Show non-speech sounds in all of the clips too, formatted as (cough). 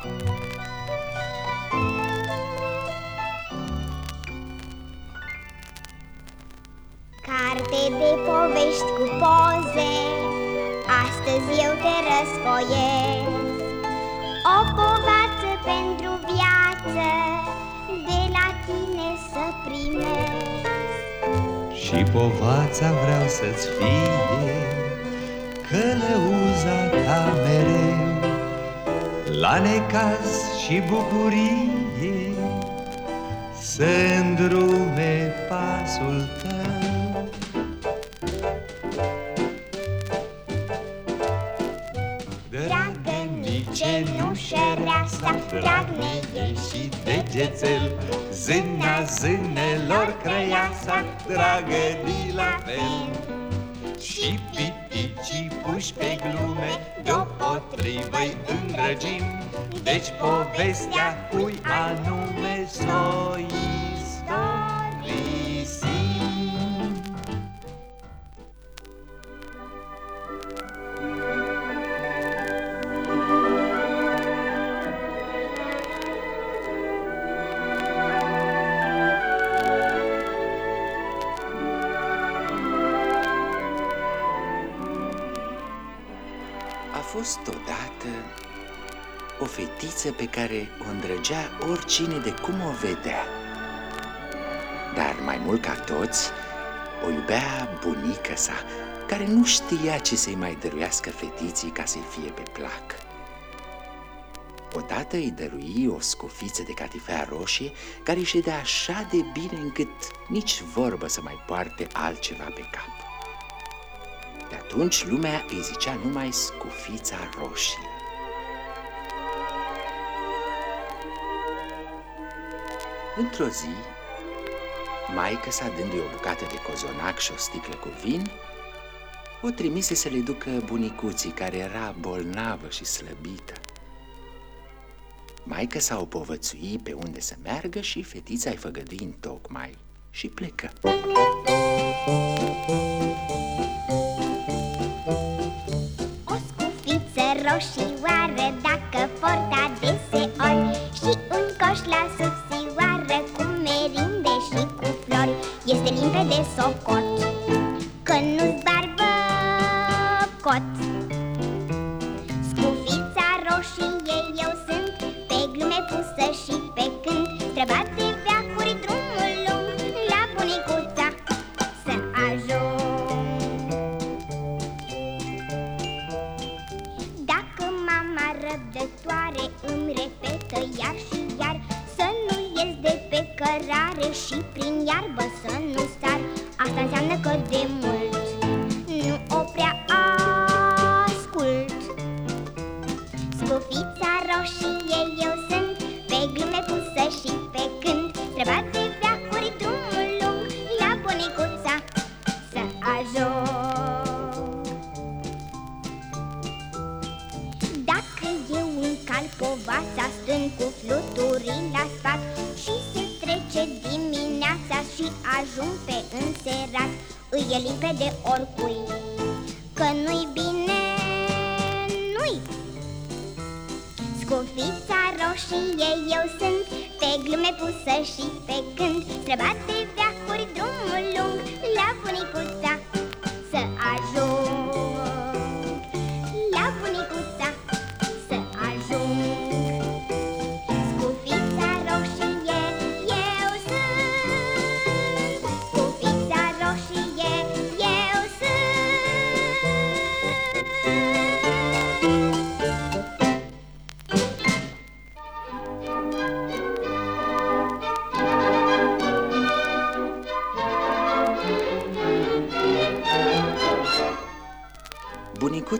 Carte de povești cu poze Astăzi eu te răsfoiesc. O povață pentru viață De la tine să primesc. Și povața vreau să-ți fie Călăuza ta mereu La necaz și bucurie Să îndrume pasul tău. Dragă nice nu șereasa Drag ne e și degețel. Zâna zânelor crăiasa Dragă de la fel Și piticii puși pe glume Deopotrivă-i îndrăgim. Deci povestea cui anume s-o fetiță pe care o îndrăgea oricine de cum o vedea. Dar mai mult ca toți, o iubea bunica sa, care nu știa ce să-i mai dăruiască fetiții ca să-i fie pe plac. Odată îi dărui o scufiță de catifea roșie care îi ședea așa de bine încât nici vorbă să mai poarte altceva pe cap. De atunci lumea îi zicea numai scufița roșie. Într-o zi, maică sa dându-i o bucată de cozonac și o sticlă cu vin, o trimise să le ducă bunicuții care era bolnavă și slăbită. Maică sa o povățui pe unde să meargă și fetița îi făgădui în tocmai și plecă. O scufiță roșioară Dacă porta deseori Și un coș la subțioară không có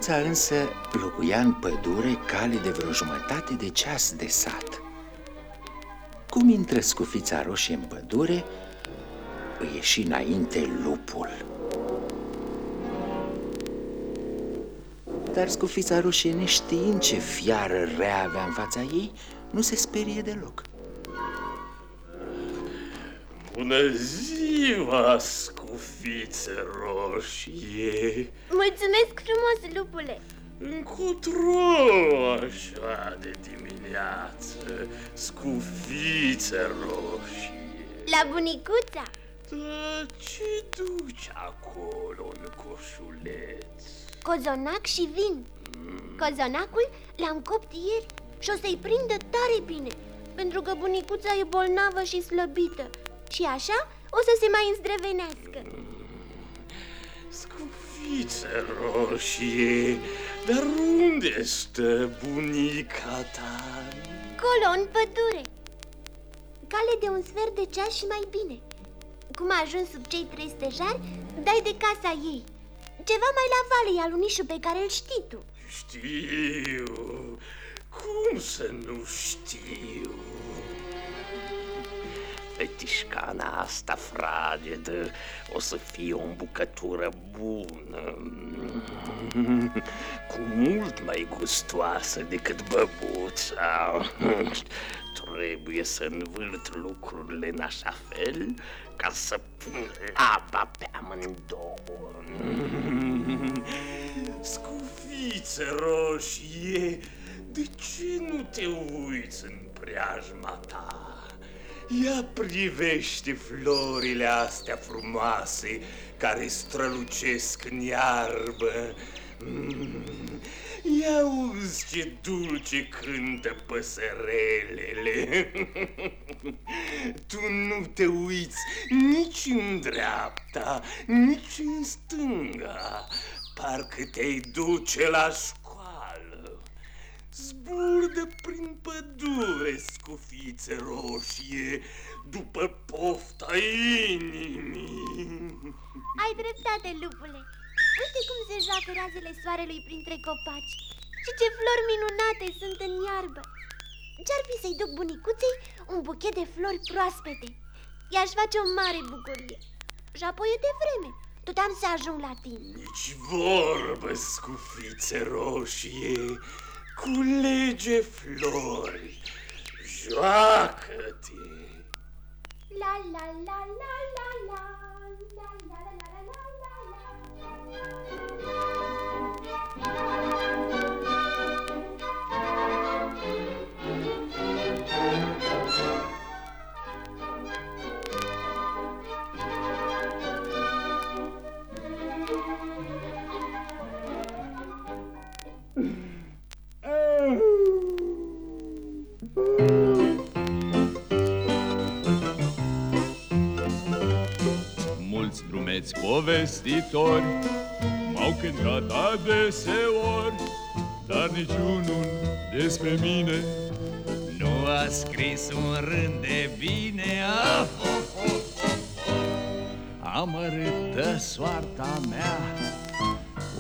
Bunicuța însă locuia în pădure cale de vreo jumătate de ceas de sat. Cum intră scufița roșie în pădure, îi ieși înainte lupul. Dar scufița roșie, neștiind ce fiară rea avea în fața ei, nu se sperie deloc. Bună ziua, scufiță roșie! Mulțumesc frumos, lupule! Încotro așa de dimineață, scufiță roșie La bunicuța? Da, ce duci acolo în coșuleț? Cozonac și vin Cozonacul l-am copt ieri și o să-i prindă tare bine Pentru că bunicuța e bolnavă și slăbită Și așa o să se mai îndrăvenească. Scufiță roșie, dar unde stă bunica ta? Colo, în pădure. Cale de un sfert de ceas și mai bine. Cum a ajuns sub cei trei stejari, dai de casa ei. Ceva mai la vale e alunișul pe care îl știi tu. Știu, cum să nu știu? Fetișcana asta fragedă o să fie o îmbucătură bună. Cu mult mai gustoasă decât băbuța. Trebuie să învârt lucrurile în așa fel ca să pun apa pe amândouă. Scufiță roșie, de ce nu te uiți în preajma ta? Ia privește florile astea frumoase care strălucesc în iarbă. Mm. Ia uzi ce dulce cântă păsărelele. (laughs) tu nu te uiți nici în dreapta, nici în stânga. Parcă te-ai duce la școală. Zburdă prin pădure, scufițe roșie, după pofta inimii. Ai dreptate, lupule. Uite cum se joacă razele soarelui printre copaci. Și ce flori minunate sunt în iarbă. Ce-ar fi să-i duc bunicuței un buchet de flori proaspete? I-aș face o mare bucurie. Și apoi e de vreme. Tot am să ajung la tine. Nici vorbă, scufițe roșie, culege flori, joacă-te. La la la la la Mulți drumeți povestitori. M-au cântat adeseori Dar niciunul despre mine. Nu a scris un rând de bine Of, of, of, of, of. Amărâtă soarta mea.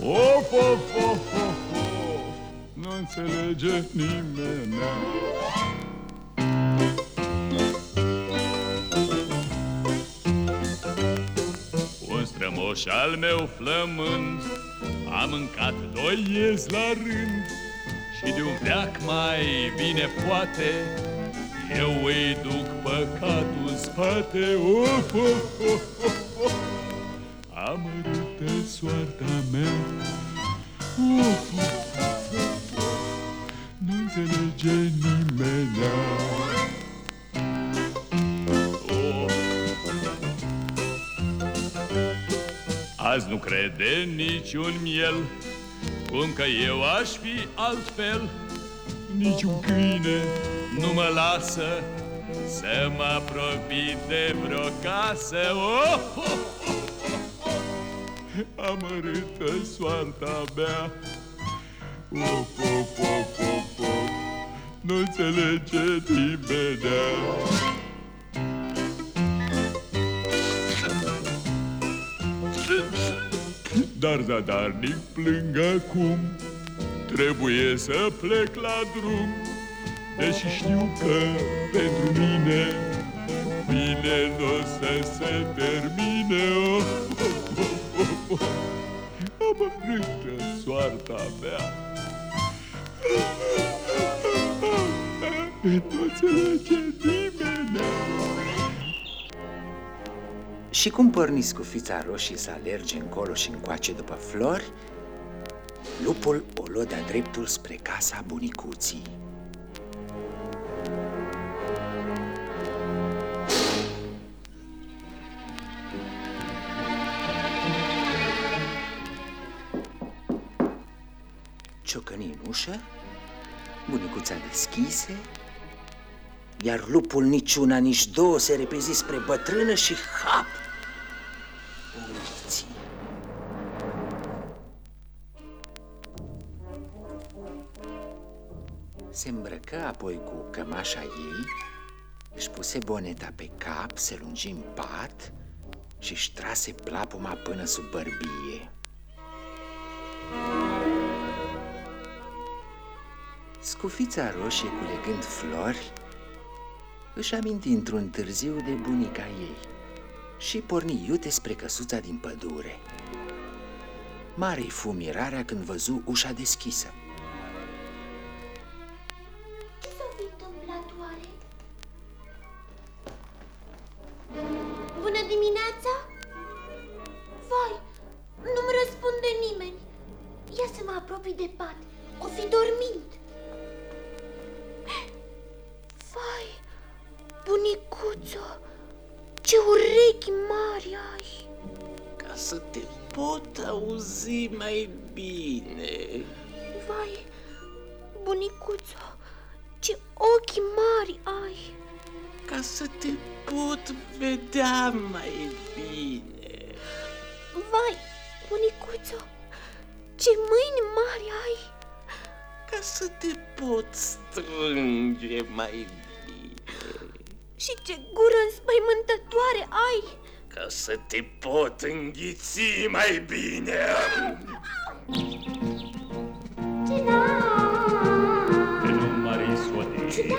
Of, of, of, of, of Nu înțelege nimeni Un strămoș al meu flămând A mâncat doi iezi la rând Și de un veac mai bine poate Eu îi duc păcatul în spate Of, of, of, of, of. Amărâtă soarta mea Of, of, of, of, of. Nu înțelege nimeni Azi nu crede niciun miel Cum că eu aș fi altfel Niciun câine nu mă lasă Să mă apropii de vreo casă oh, oh, oh, oh, oh. Amărâtă soarta mea Of, of, of, of, of. Nu înțelege nimeni Dar zadarnic plâng acum. Trebuie să plec la drum. Deși știu că pentru mine Bine nu o să se termine. Oh, oh, oh, oh, oh. Amărâtă soarta mea. Nu (laughs) înțelege Și cum porni scufița roșie să alerge încolo și încoace după flori, Lupul o luă de-a dreptul spre casa bunicuții. Ciocăni în ușă, bunicuța deschise, iar lupul niciuna, nici două se repezi spre bătrână și hap! O înghiți. Se îmbrăcă apoi cu cămașa ei, își puse boneta pe cap, se lungi în pat și își trase plapuma până sub bărbie. Scufița roșie culegând flori își aminti într-un târziu de bunica ei și porni iute spre căsuța din pădure. Mare-i fu mirarea când văzu ușa deschisă. Ce s-a fi întâmplat oare? Bună dimineața! Vai, nu-mi răspunde nimeni. Ia să mă apropii de pat. O fi dormind. Să te pot auzi mai bine. Vai, bunicuțo, ce ochi mari ai! Ca să te pot vedea mai bine. Vai, bunicuțo, ce mâini mari ai! Ca să te pot strânge mai bine. Și ce gură înspăimântătoare ai! Ca să te pot înghiți mai bine. Pe numării sodii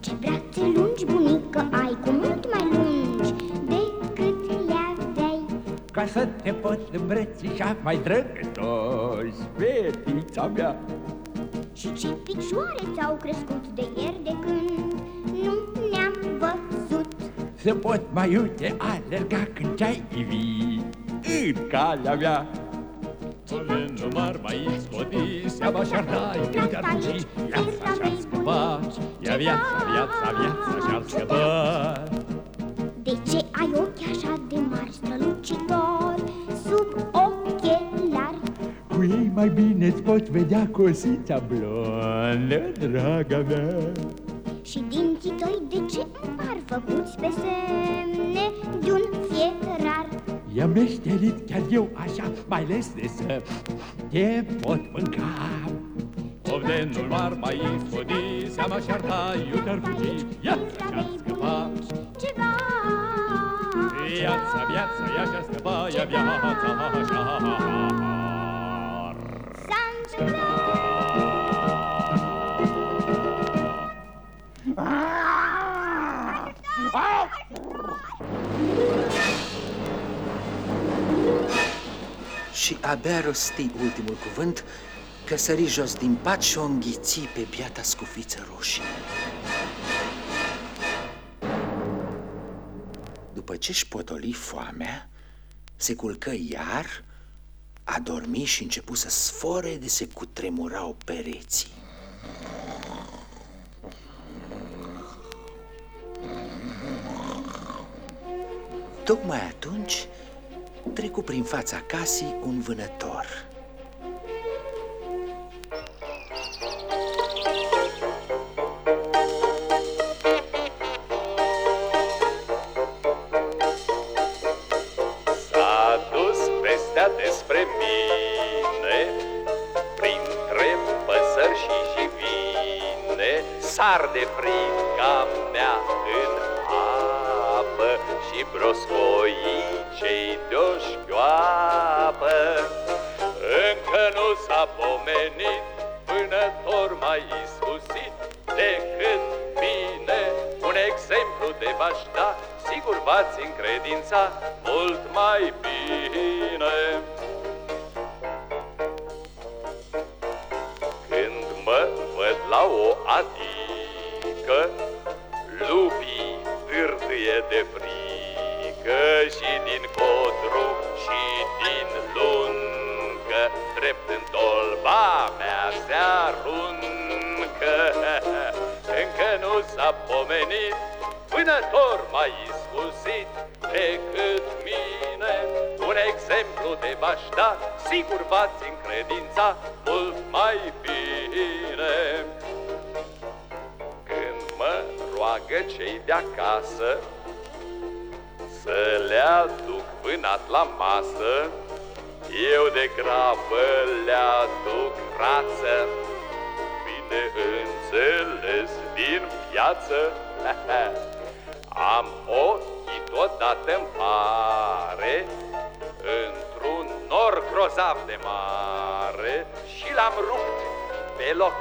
Ce brațe lungi, bunică, ai cu mult mai lungi decât le aveai Ca să te pot îmbrățișa mai drăgătos, fetița mea. Și ce picioare ți-au crescut de ieri Să pot mai iute alerga când ce-ai ivi în calea mea. Oameni nu mar mai scoti Seama și-ar da, iubit ar fugi Viața și-ar scăpa Ia viața, viața, viața și-ar scăpa De ce ai ochi așa de mari strălucitori sub ochelari? Cu ei mai bine îți poți vedea cosița blondă, draga mea Și dinții tăi de ce par făcuți pe semne de un fierar? I-am meșterit chiar eu așa, mai ales de să te pot mânca. Ovdenul mar mai scoti Seama și-ar da, iubit ar fugi Viața și-ar scăpa Ceva Viața, viața, ea și-ar scăpa Ia viața și-ar s-a întâmplat Și abia rosti ultimul cuvânt că sări jos din pat și o înghiți pe biata scufiță roșie. După ce-și potoli foamea, se culcă iar, a dormit și începu să sfore de se cutremurau pereții. Tocmai atunci trecu prin fața casei un vânător. Apă Și broscoii cei de-o șchioapă. Încă nu s-a pomenit Vânător mai iscusit Decât mine Un exemplu de v-aș da Sigur v-ați încredința mult mai bine. Când mă văd la o adică pomenit Vânător mai iscusit decât mine. Un exemplu de bașta Sigur v-ați încredința mult mai bine. Când mă roagă cei de acasă Să le aduc vânat la masă eu de grabă le aduc rață. Bine înțeles din viață. (laughs) Am ochii totodată în pare Într-un nor grozav de mare Și l-am rupt pe loc.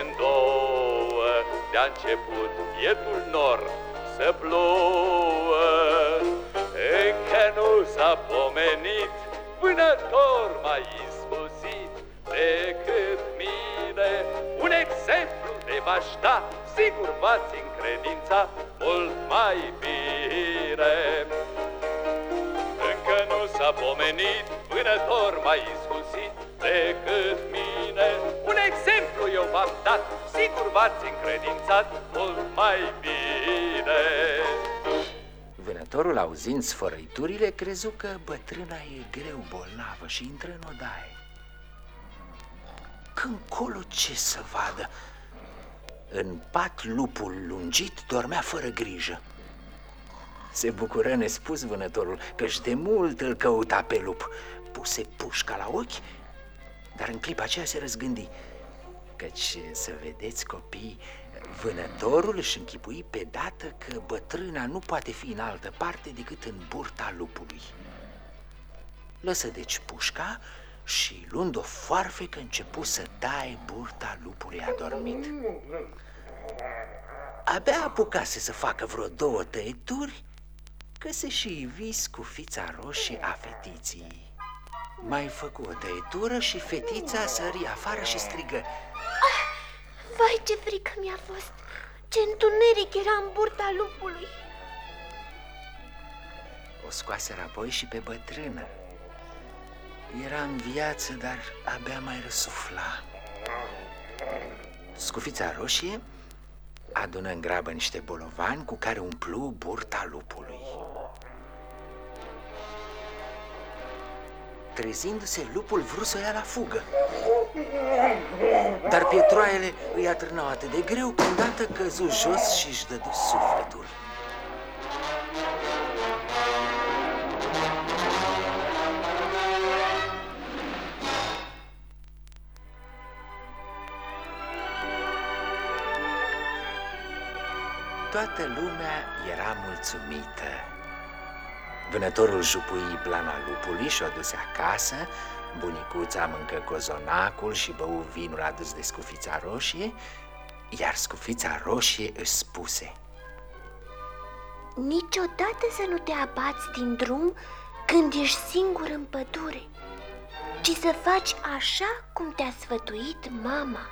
În două De-a început bietul nor să plouă. Încă nu s-a pomenit vânător mai iscusit decât mine Un exemplu de v-aș da, sigur v-ați încredința mult mai bine Încă nu s-a pomenit vânător mai iscusit decât mine Un exemplu eu v-am dat, sigur v-ați încredințat mult mai bine Vânătorul, auzind sfărăiturile, crezu că bătrâna e greu bolnavă și intră în odaie. Când colo ce să vadă? În pat lupul lungit dormea fără grijă. Se bucură nespus vânătorul, căci de mult îl căuta pe lup. Puse pușca la ochi, dar în clipa aceea se răzgândi. Căci, să vedeți, copii, Vânătorul își închipui pe dată că bătrâna nu poate fi în altă parte decât în burta lupului. Lăsă deci pușca și, luând o foarfecă, începu să taie burta lupului adormit. Abia apucase să facă vreo două tăieturi, că se și ivi cu fița roșie a fetiții. Mai făcu o tăietură și fetița sări afară și strigă Vai, ce frică mi-a fost! Ce întuneric era în burta lupului! O scoase apoi și pe bătrână. Era în viață, dar abia mai răsufla. Scufița roșie adună în grabă niște bolovani cu care umplu burta lupului. Trezindu-se, lupul vrut să o ia la fugă. Dar pietroaiele îi atârnau atât de greu că îndată căzu jos și își dădu sufletul. Toată lumea era mulțumită. Vânătorul jupui blana lupului și o duse acasă, bunicuța mâncă cozonacul și bău vinul adus de scufița roșie, iar scufița roșie își spuse Niciodată să nu te abați din drum când ești singur în pădure, ci să faci așa cum te-a sfătuit mama.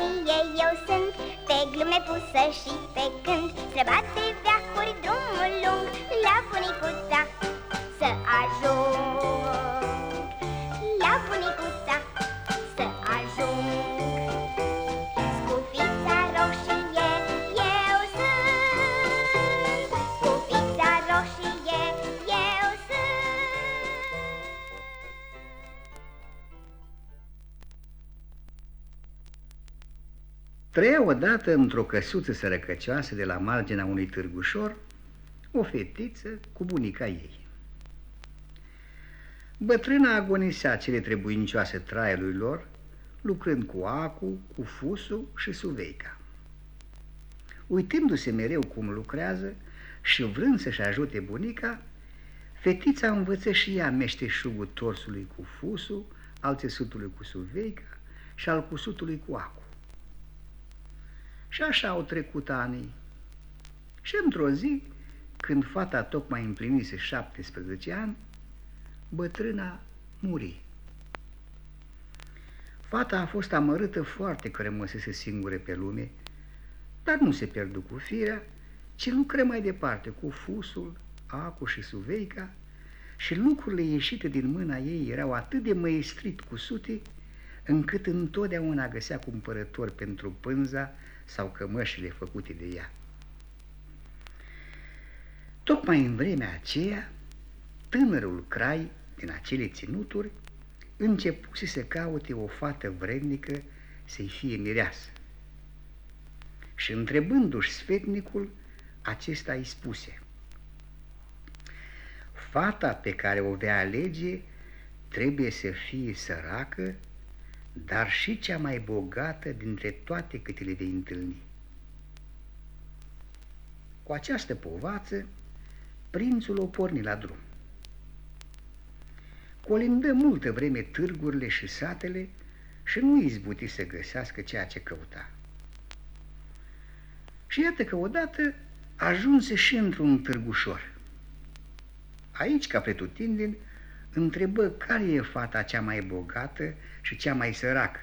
Roșie eu sunt? Pe glume pusă și pe când Străbate Trăia odată într-o căsuță sărăcăcioasă de la marginea unui târgușor o fetiță cu bunica ei. Bătrâna agonisea cele trebuincioase traiului lor, lucrând cu acu, cu fusul și suveica. Uitându-se mereu cum lucrează și vrând să-și ajute bunica, Fetița învăță și ea meșteșugul torsului cu fusul, al țesutului cu suveica și al cusutului cu acu. Și așa au trecut ani. Și într-o zi, când fata tocmai împlinise 17 ani, bătrâna muri. Fata a fost amărâtă foarte că rămăsese singure pe lume, dar nu se pierdu cu firea, ci lucră mai departe cu fusul, acu și suveica și lucrurile ieșite din mâna ei erau atât de măestrit cusute, încât întotdeauna găsea cumpărători pentru pânza sau cămășile făcute de ea. Tocmai în vremea aceea, tânărul Crai din acele ținuturi începuse să caute o fată vrednică să-i fie mireasă. Și întrebându-și sfetnicul, acesta îi spuse Fata pe care o vei alege trebuie să fie săracă, dar și cea mai bogată dintre toate câte le vei întâlni. Cu această povață, prințul o porni la drum. Colindă multă vreme târgurile și satele și nu izbuti să găsească ceea ce căuta. Și iată că odată ajunse și într-un târgușor. Aici, ca pretutindeni, întrebă care e fata cea mai bogată și cea mai săracă.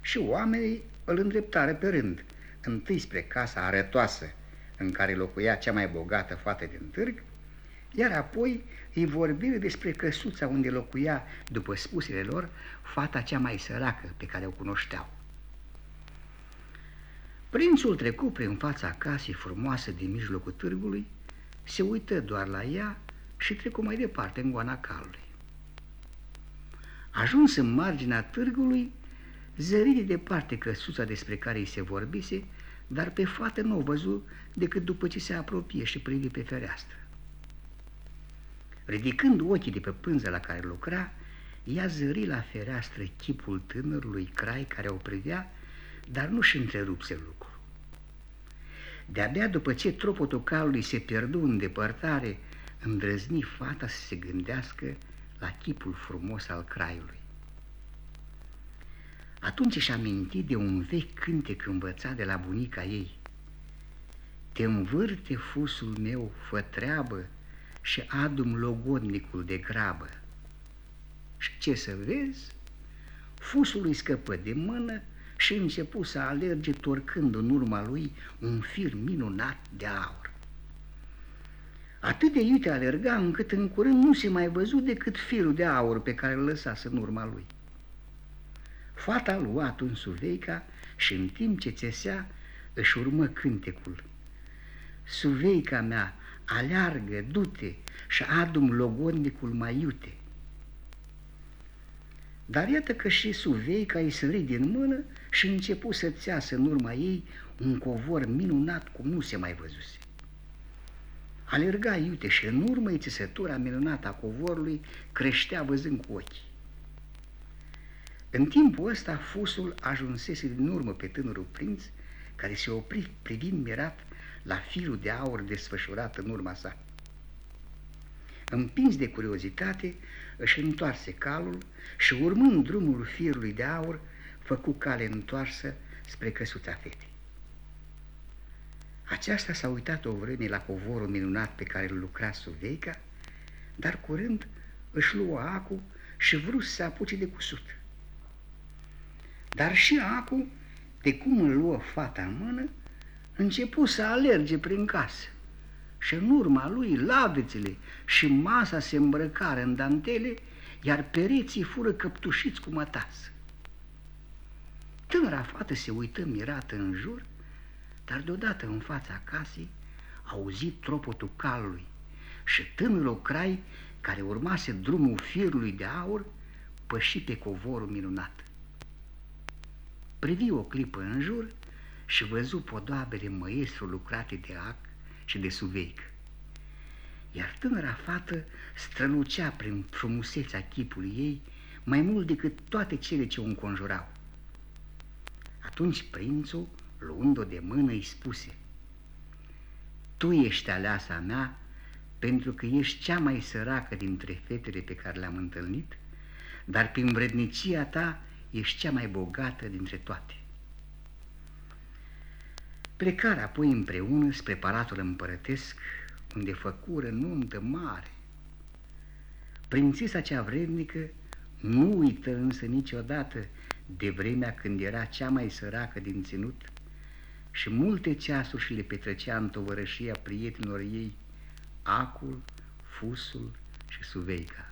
Și oamenii îl îndreptară pe rând, întâi spre casa arătoasă în care locuia cea mai bogată fată din târg, iar apoi îi vorbire despre căsuța unde locuia, după spusele lor, fata cea mai săracă pe care o cunoșteau. Prințul trecu prin fața casei frumoase din mijlocul târgului, se uită doar la ea și trecu mai departe în goana calului. Ajuns în marginea târgului, zări de departe căsuța despre care îi se vorbise, dar pe fată nu o văzu decât după ce se apropie și privi pe fereastră. Ridicând ochii de pe pânza la care lucra, ea zări la fereastră chipul tânărului crai care o privea, dar nu-și întrerupse lucru. De-abia după ce tropotul calului se pierdu în depărtare, îndrăzni fata să se gândească la chipul frumos al craiului. Atunci își aminti de un vechi cântec învățat de la bunica ei. Te învârte fusul meu, fă treabă și adum logodnicul de grabă. Și ce să vezi? Fusul îi scăpă de mână și începu să alerge torcând în urma lui un fir minunat de aur. Atât de iute alerga încât în curând nu se mai văzut decât firul de aur pe care îl lăsase în urma lui. Fata lua un suveica și în timp ce țesea își urmă cântecul. Suveica mea, aleargă, du-te și adum logodnicul mai iute. Dar iată că și Suveica îi sări din mână și începu să țeasă în urma ei un covor minunat cum nu se mai văzuse. Alerga iute și în urmă țesătura minunată a covorului creștea văzând cu ochii. În timpul ăsta, fusul ajunsese din urmă pe tânărul prinț, care se opri privind mirat la firul de aur desfășurat în urma sa. Împins de curiozitate, își întoarse calul și urmând drumul firului de aur, făcu cale întoarsă spre căsuța fetei. Aceasta s-a uitat o vreme la covorul minunat pe care îl lucra Suveica, dar curând își luă acu și vrut să se apuce de cusut. Dar și acu, de cum îl luă fata în mână, începu să alerge prin casă și în urma lui lavețele și masa se îmbrăcară în dantele, iar pereții fură căptușiți cu mătasă. Tânăra fată se uită mirată în jur, dar deodată în fața casei auzit tropotul calului și tânărul crai care urmase drumul firului de aur păși pe covorul minunat. Privi o clipă în jur și văzu podoabele măestru lucrate de ac și de suveic. Iar tânăra fată strălucea prin frumusețea chipului ei mai mult decât toate cele ce o înconjurau. Atunci prințul, luând-o de mână, îi spuse Tu ești aleasa mea pentru că ești cea mai săracă dintre fetele pe care le-am întâlnit, dar prin vrednicia ta ești cea mai bogată dintre toate. Plecarea apoi împreună spre palatul împărătesc, unde făcură nuntă mare. Prințesa cea vrednică nu uită însă niciodată de vremea când era cea mai săracă din ținut și multe ceasuri și le petrecea în tovărășia prietenilor ei, Acul, Fusul și Suveica.